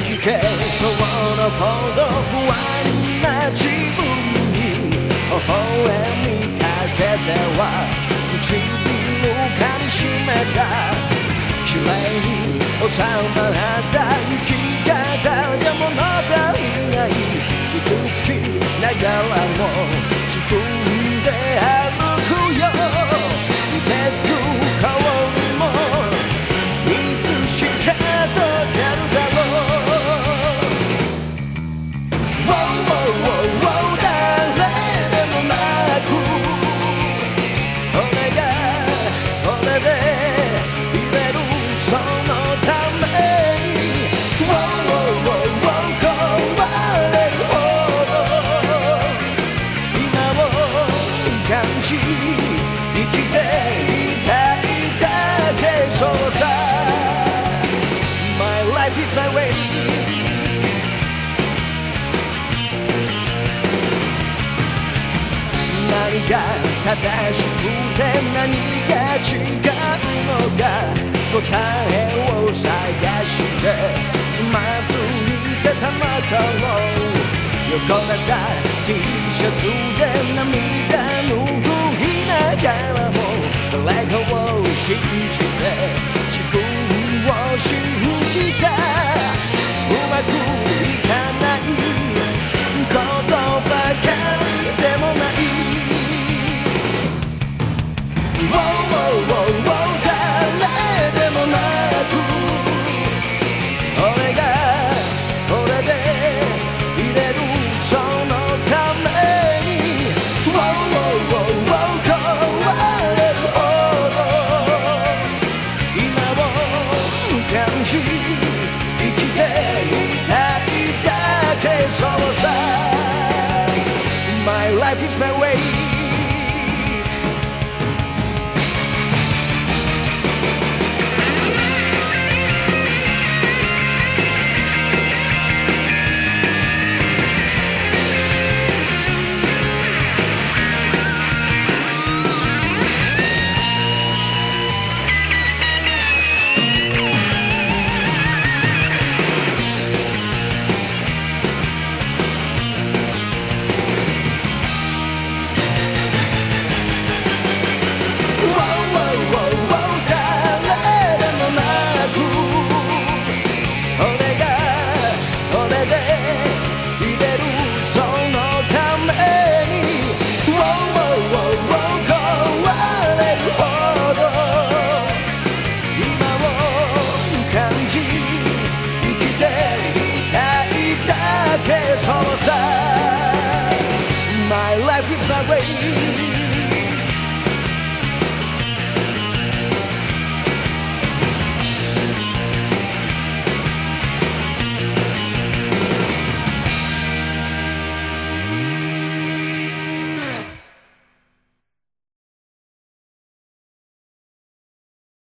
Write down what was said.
けそうなほど不安な自分に微笑みかけては唇かみしめた綺麗に収まった雪方でも物足りない傷つきながらも自分で歩くよきていたいだけそうさ。My life is my way. 何が正しくて何が違うのか答えを探して。つまずいてたまたろ横長 T シャツで涙 My life is my way life is my way.